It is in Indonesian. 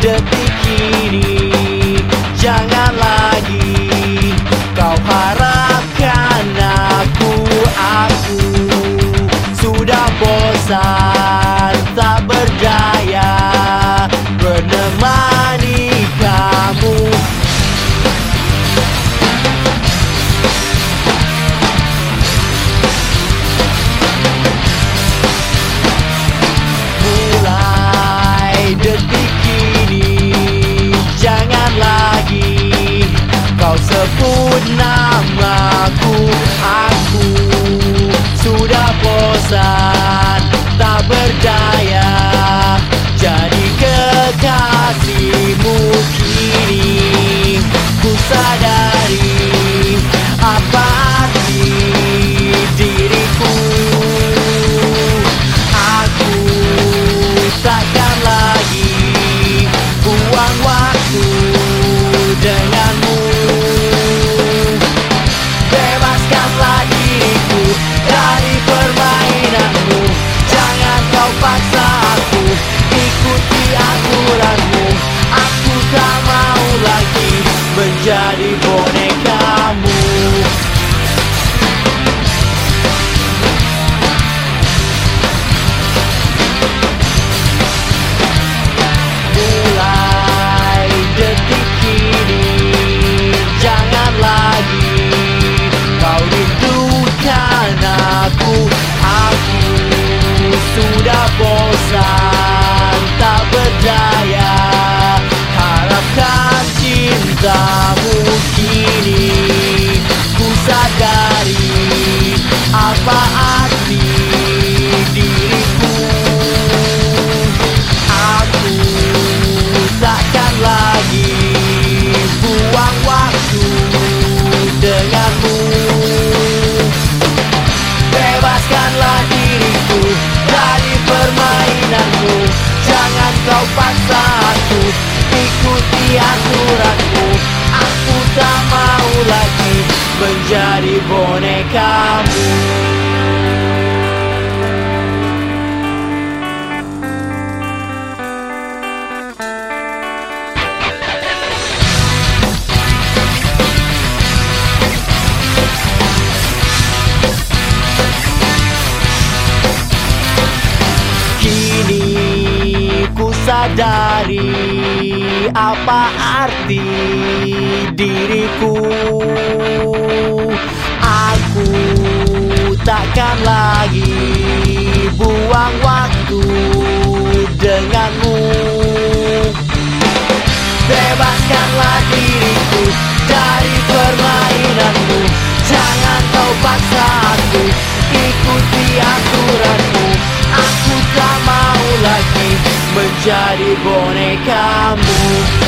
detik ini Jangan lagi kau harapkan aku Aku sudah bosan tak berdaya Menemani would not kamu kini Ku sadari apa ada mangiare i bonecam sadari Apa arti diriku? Aku takkan lagi buang waktu denganmu. Bebaskanlah diri già di buone Camus